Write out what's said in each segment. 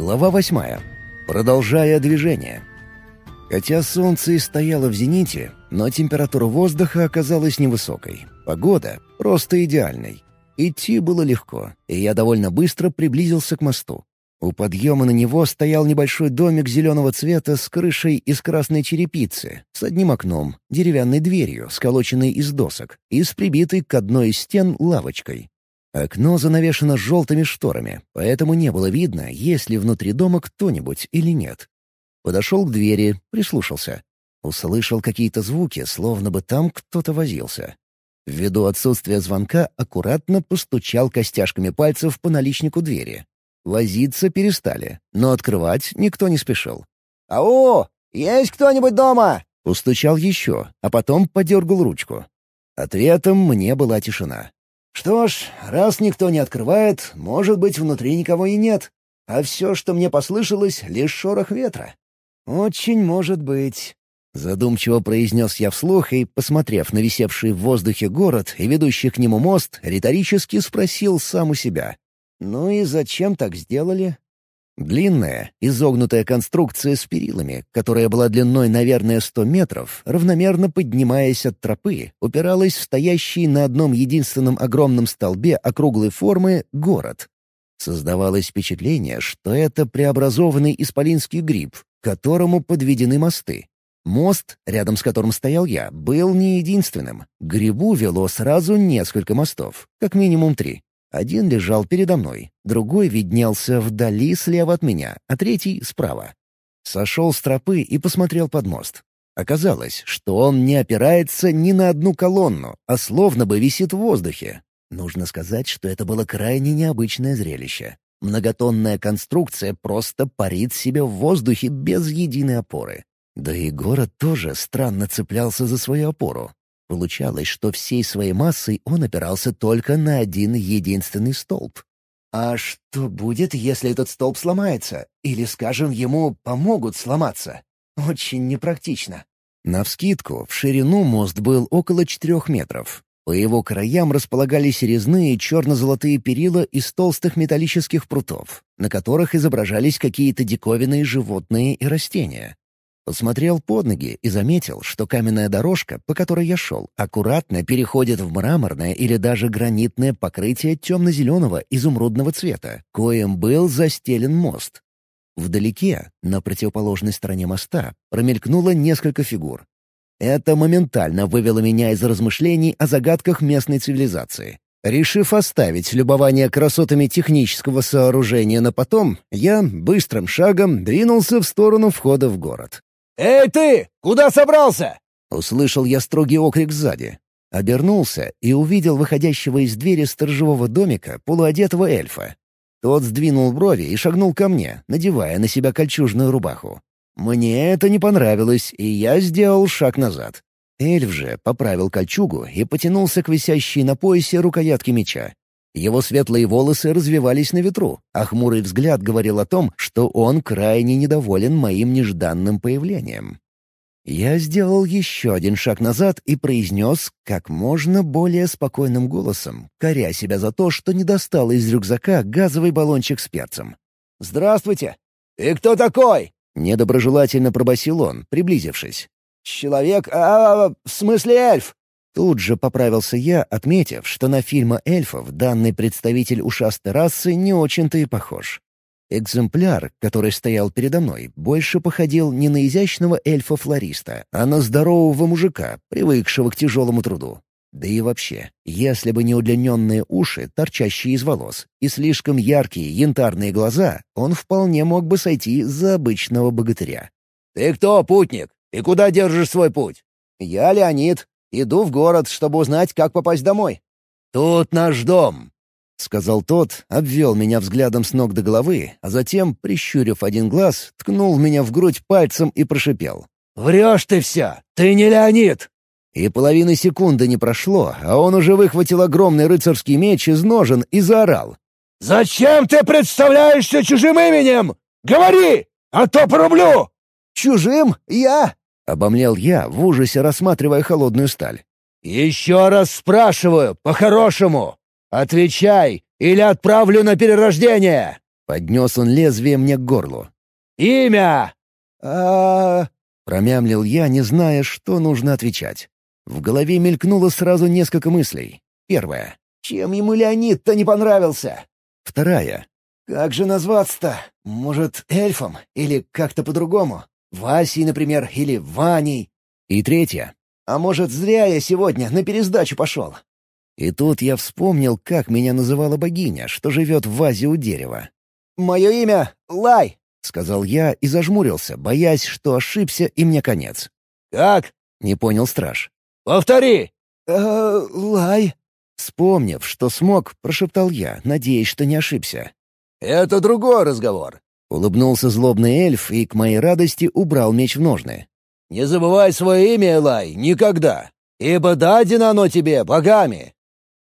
Глава восьмая. Продолжая движение. Хотя солнце и стояло в зените, но температура воздуха оказалась невысокой. Погода просто идеальной. Идти было легко, и я довольно быстро приблизился к мосту. У подъема на него стоял небольшой домик зеленого цвета с крышей из красной черепицы, с одним окном, деревянной дверью, сколоченной из досок, и с прибитой к одной из стен лавочкой. Окно занавешено желтыми шторами, поэтому не было видно, есть ли внутри дома кто-нибудь или нет. Подошел к двери, прислушался. Услышал какие-то звуки, словно бы там кто-то возился. Ввиду отсутствия звонка аккуратно постучал костяшками пальцев по наличнику двери. Возиться перестали, но открывать никто не спешил. «Ау! Есть кто-нибудь дома?» Устучал еще, а потом подергал ручку. Ответом мне была тишина. Что ж, раз никто не открывает, может быть, внутри никого и нет. А все, что мне послышалось, — лишь шорох ветра. Очень может быть. Задумчиво произнес я вслух и, посмотрев на висевший в воздухе город и ведущий к нему мост, риторически спросил сам у себя. «Ну и зачем так сделали?» Длинная, изогнутая конструкция с перилами, которая была длиной, наверное, сто метров, равномерно поднимаясь от тропы, упиралась в стоящий на одном единственном огромном столбе округлой формы город. Создавалось впечатление, что это преобразованный исполинский гриб, которому подведены мосты. Мост, рядом с которым стоял я, был не единственным. Грибу вело сразу несколько мостов, как минимум три. Один лежал передо мной, другой виднелся вдали слева от меня, а третий — справа. Сошел с тропы и посмотрел под мост. Оказалось, что он не опирается ни на одну колонну, а словно бы висит в воздухе. Нужно сказать, что это было крайне необычное зрелище. Многотонная конструкция просто парит себе в воздухе без единой опоры. Да и город тоже странно цеплялся за свою опору. Получалось, что всей своей массой он опирался только на один единственный столб. А что будет, если этот столб сломается? Или, скажем, ему помогут сломаться? Очень непрактично. Навскидку, в ширину мост был около четырех метров. По его краям располагались резные черно-золотые перила из толстых металлических прутов, на которых изображались какие-то диковинные животные и растения. Посмотрел под ноги и заметил, что каменная дорожка, по которой я шел, аккуратно переходит в мраморное или даже гранитное покрытие темно-зеленого изумрудного цвета, коим был застелен мост. Вдалеке, на противоположной стороне моста, промелькнуло несколько фигур. Это моментально вывело меня из размышлений о загадках местной цивилизации. Решив оставить любование красотами технического сооружения на потом, я быстрым шагом двинулся в сторону входа в город. «Эй ты! Куда собрался?» Услышал я строгий окрик сзади. Обернулся и увидел выходящего из двери сторожевого домика полуодетого эльфа. Тот сдвинул брови и шагнул ко мне, надевая на себя кольчужную рубаху. Мне это не понравилось, и я сделал шаг назад. Эльф же поправил кольчугу и потянулся к висящей на поясе рукоятке меча. Его светлые волосы развивались на ветру, а хмурый взгляд говорил о том, что он крайне недоволен моим нежданным появлением. Я сделал еще один шаг назад и произнес как можно более спокойным голосом, коря себя за то, что не достал из рюкзака газовый баллончик с перцем. «Здравствуйте!» «Ты кто такой?» — недоброжелательно пробасил он, приблизившись. «Человек... А, а, в смысле эльф?» Тут же поправился я, отметив, что на фильма эльфов данный представитель ушастой расы не очень-то и похож. Экземпляр, который стоял передо мной, больше походил не на изящного эльфа-флориста, а на здорового мужика, привыкшего к тяжелому труду. Да и вообще, если бы не удлиненные уши, торчащие из волос, и слишком яркие янтарные глаза, он вполне мог бы сойти за обычного богатыря. «Ты кто, путник? И куда держишь свой путь?» «Я Леонид. Иду в город, чтобы узнать, как попасть домой». «Тут наш дом», — сказал тот, обвел меня взглядом с ног до головы, а затем, прищурив один глаз, ткнул меня в грудь пальцем и прошипел. «Врешь ты все! Ты не Леонид!» И половины секунды не прошло, а он уже выхватил огромный рыцарский меч из ножен и заорал. «Зачем ты представляешься чужим именем? Говори, а то порублю!» «Чужим? Я? Обомлел я, в ужасе рассматривая холодную сталь. «Еще раз спрашиваю, по-хорошему! Отвечай, или отправлю на перерождение!» Поднес он лезвие мне к горлу. «Имя!» а Промямлил я, не зная, что нужно отвечать. В голове мелькнуло сразу несколько мыслей. Первая. «Чем ему Леонид-то не понравился?» Вторая. «Как же назваться-то? Может, эльфом? Или как-то по-другому? Васей, например, или Ваней?» И третья. «А может, зря я сегодня на пересдачу пошел?» И тут я вспомнил, как меня называла богиня, что живет в вазе у дерева. «Мое имя — Лай», — сказал я и зажмурился, боясь, что ошибся и мне конец. «Как?» — не понял страж. «Повтори!» «Э, «Лай», Вспомнив, что смог, прошептал я, надеясь, что не ошибся. «Это другой разговор», — улыбнулся злобный эльф и, к моей радости, убрал меч в ножны. «Не забывай свое имя, Элай, никогда, ибо дадено оно тебе богами».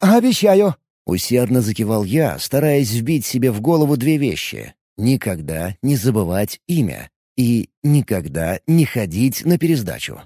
«Обещаю», — усердно закивал я, стараясь вбить себе в голову две вещи. «Никогда не забывать имя» и «никогда не ходить на пересдачу».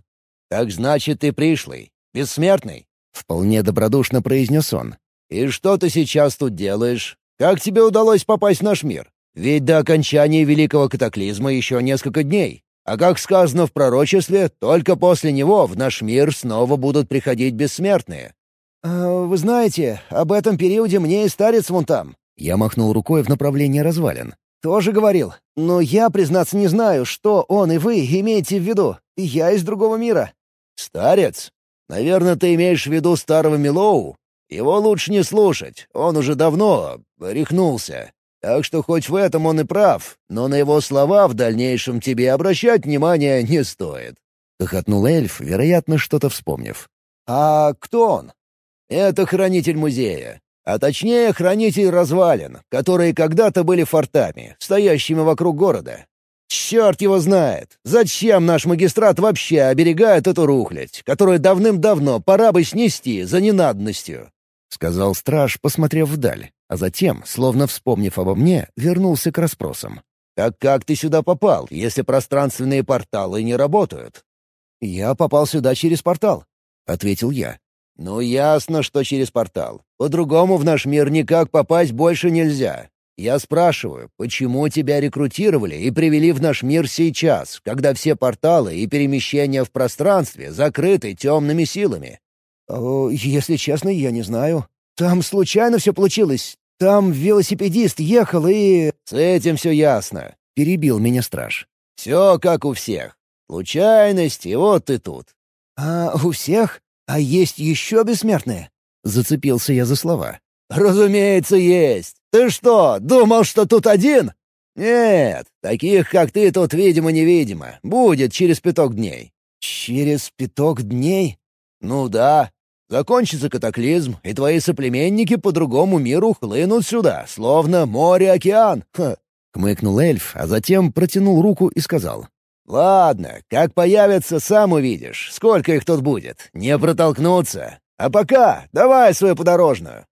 «Так значит, ты пришлый, бессмертный?» — вполне добродушно произнес он. «И что ты сейчас тут делаешь? Как тебе удалось попасть в наш мир? Ведь до окончания Великого Катаклизма еще несколько дней. А как сказано в пророчестве, только после него в наш мир снова будут приходить бессмертные». «А, «Вы знаете, об этом периоде мне и старец вон там». Я махнул рукой в направлении развалин. «Тоже говорил. Но я, признаться, не знаю, что он и вы имеете в виду. Я из другого мира». «Старец? Наверное, ты имеешь в виду старого Милоу? Его лучше не слушать, он уже давно рехнулся. Так что хоть в этом он и прав, но на его слова в дальнейшем тебе обращать внимания не стоит». Хохотнул эльф, вероятно, что-то вспомнив. «А кто он?» «Это хранитель музея. А точнее, хранитель развалин, которые когда-то были фортами, стоящими вокруг города. Черт его знает! Зачем наш магистрат вообще оберегает эту рухлядь, которую давным-давно пора бы снести за ненадностью?» — сказал страж, посмотрев вдаль, а затем, словно вспомнив обо мне, вернулся к расспросам. «Так как ты сюда попал, если пространственные порталы не работают?» «Я попал сюда через портал», — ответил я. «Ну, ясно, что через портал. По-другому в наш мир никак попасть больше нельзя. Я спрашиваю, почему тебя рекрутировали и привели в наш мир сейчас, когда все порталы и перемещения в пространстве закрыты темными силами?» «Если честно, я не знаю. Там случайно все получилось. Там велосипедист ехал и...» «С этим все ясно», — перебил меня страж. «Все как у всех. Случайность, и вот ты тут». «А у всех? А есть еще бессмертные?» Зацепился я за слова. «Разумеется, есть. Ты что, думал, что тут один?» «Нет, таких, как ты, тут видимо-невидимо. Будет через пяток дней». «Через пяток дней?» «Ну да. Закончится катаклизм, и твои соплеменники по другому миру хлынут сюда, словно море-океан». Хмыкнул эльф, а затем протянул руку и сказал. «Ладно, как появятся, сам увидишь. Сколько их тут будет. Не протолкнуться. А пока давай свою подорожную».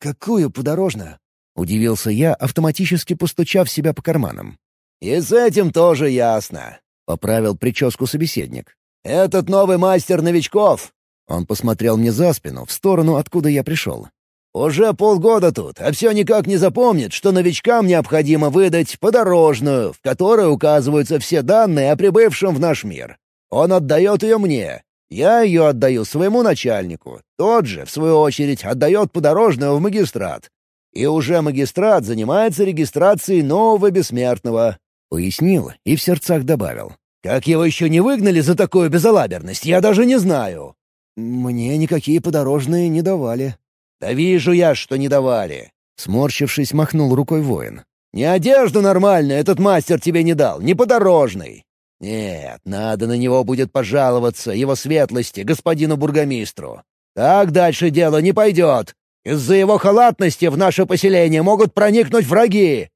«Какую подорожную?» — удивился я, автоматически постучав себя по карманам. «И с этим тоже ясно», — поправил прическу собеседник. «Этот новый мастер новичков». Он посмотрел мне за спину, в сторону, откуда я пришел. «Уже полгода тут, а все никак не запомнит, что новичкам необходимо выдать подорожную, в которой указываются все данные о прибывшем в наш мир. Он отдает ее мне, я ее отдаю своему начальнику. Тот же, в свою очередь, отдает подорожную в магистрат. И уже магистрат занимается регистрацией нового бессмертного». Пояснил и в сердцах добавил. «Как его еще не выгнали за такую безалаберность, я даже не знаю». «Мне никакие подорожные не давали». «Да вижу я, что не давали». Сморщившись, махнул рукой воин. «Не одежду нормальную этот мастер тебе не дал, не подорожный. Нет, надо на него будет пожаловаться, его светлости, господину бургомистру. Так дальше дело не пойдет. Из-за его халатности в наше поселение могут проникнуть враги».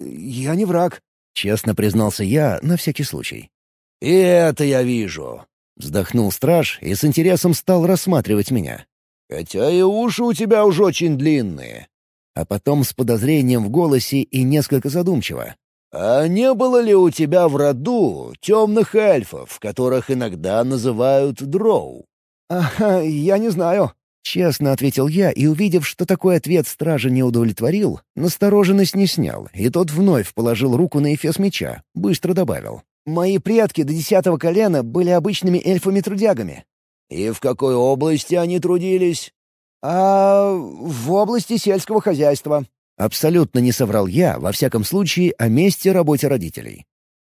«Я не враг», — честно признался я на всякий случай. «И это я вижу», — вздохнул страж и с интересом стал рассматривать меня. «Хотя и уши у тебя уже очень длинные». А потом с подозрением в голосе и несколько задумчиво. «А не было ли у тебя в роду темных эльфов, которых иногда называют дроу?» «Ага, я не знаю», — Честно ответил я и, увидев, что такой ответ стража не удовлетворил, настороженность не снял, и тот вновь положил руку на эфес меча, быстро добавил. «Мои предки до десятого колена были обычными эльфами-трудягами». «И в какой области они трудились?» «А в области сельского хозяйства». Абсолютно не соврал я, во всяком случае, о месте работе родителей.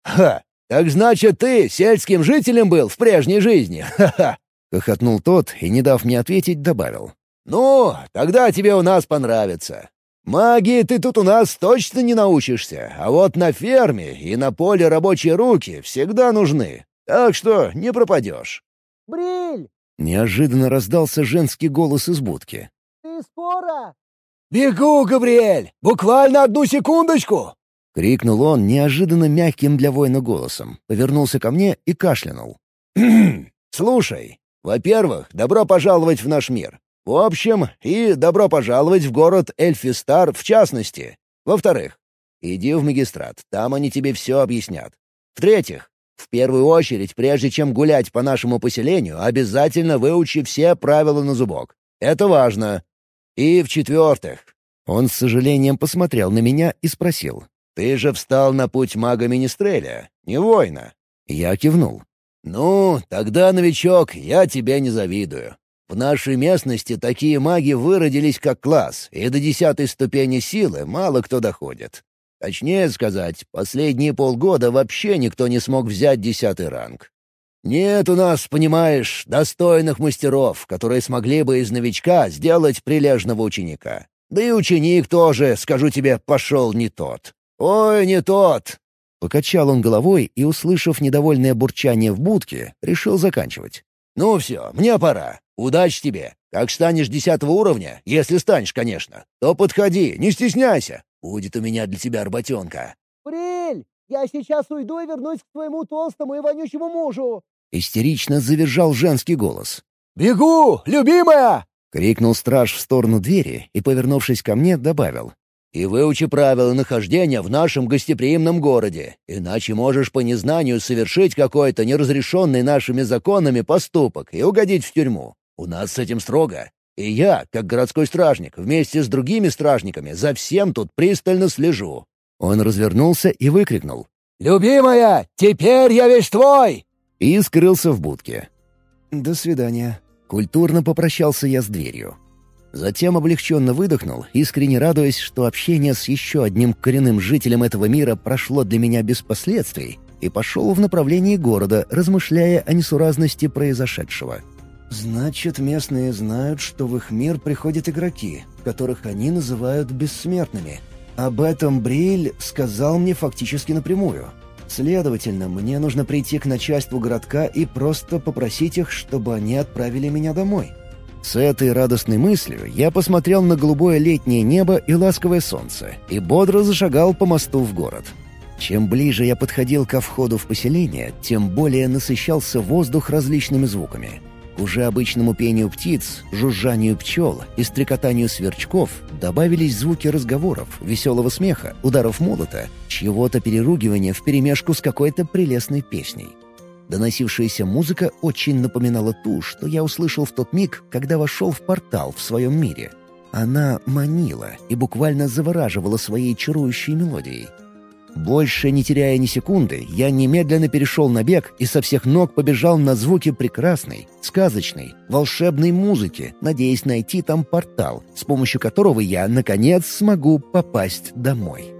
«Ха! Так значит, ты сельским жителем был в прежней жизни? Ха-ха!» — хохотнул тот и, не дав мне ответить, добавил. «Ну, тогда тебе у нас понравится. Магии ты тут у нас точно не научишься, а вот на ферме и на поле рабочие руки всегда нужны. Так что не пропадешь». «Бриль!» — неожиданно раздался женский голос из будки. «Ты скоро?» «Бегу, Габриэль! Буквально одну секундочку!» — крикнул он неожиданно мягким для воина голосом, повернулся ко мне и кашлянул. «Слушай, во-первых, добро пожаловать в наш мир. В общем, и добро пожаловать в город Эльфистар в частности. Во-вторых, иди в магистрат, там они тебе все объяснят. В-третьих, в первую очередь, прежде чем гулять по нашему поселению, обязательно выучи все правила на зубок. Это важно. И в-четвертых, он с сожалением посмотрел на меня и спросил. «Ты же встал на путь мага Министреля, не воина?» Я кивнул. «Ну, тогда, новичок, я тебе не завидую. В нашей местности такие маги выродились как класс, и до десятой ступени силы мало кто доходит. Точнее сказать, последние полгода вообще никто не смог взять десятый ранг. Нет у нас, понимаешь, достойных мастеров, которые смогли бы из новичка сделать прилежного ученика. Да и ученик тоже, скажу тебе, пошел не тот. Ой, не тот. Покачал он головой и, услышав недовольное бурчание в будке, решил заканчивать. «Ну все, мне пора. Удачи тебе. Как станешь десятого уровня, если станешь, конечно, то подходи, не стесняйся. Будет у меня для тебя работенка». «Прель, я сейчас уйду и вернусь к твоему толстому и вонючему мужу!» Истерично завизжал женский голос. «Бегу, любимая!» — крикнул страж в сторону двери и, повернувшись ко мне, добавил и выучи правила нахождения в нашем гостеприимном городе, иначе можешь по незнанию совершить какой-то неразрешенный нашими законами поступок и угодить в тюрьму. У нас с этим строго. И я, как городской стражник, вместе с другими стражниками за всем тут пристально слежу». Он развернулся и выкрикнул. «Любимая, теперь я весь твой!» И скрылся в будке. «До свидания». Культурно попрощался я с дверью. Затем облегченно выдохнул, искренне радуясь, что общение с еще одним коренным жителем этого мира прошло для меня без последствий, и пошел в направлении города, размышляя о несуразности произошедшего. «Значит, местные знают, что в их мир приходят игроки, которых они называют бессмертными. Об этом Бриль сказал мне фактически напрямую. Следовательно, мне нужно прийти к начальству городка и просто попросить их, чтобы они отправили меня домой». С этой радостной мыслью я посмотрел на голубое летнее небо и ласковое солнце и бодро зашагал по мосту в город. Чем ближе я подходил ко входу в поселение, тем более насыщался воздух различными звуками. К уже обычному пению птиц, жужжанию пчел и стрекотанию сверчков добавились звуки разговоров, веселого смеха, ударов молота, чьего-то переругивания вперемешку с какой-то прелестной песней. Доносившаяся музыка очень напоминала ту, что я услышал в тот миг, когда вошел в портал в своем мире. Она манила и буквально завораживала своей чарующей мелодией. Больше не теряя ни секунды, я немедленно перешел на бег и со всех ног побежал на звуки прекрасной, сказочной, волшебной музыки, надеясь найти там портал, с помощью которого я, наконец, смогу попасть домой.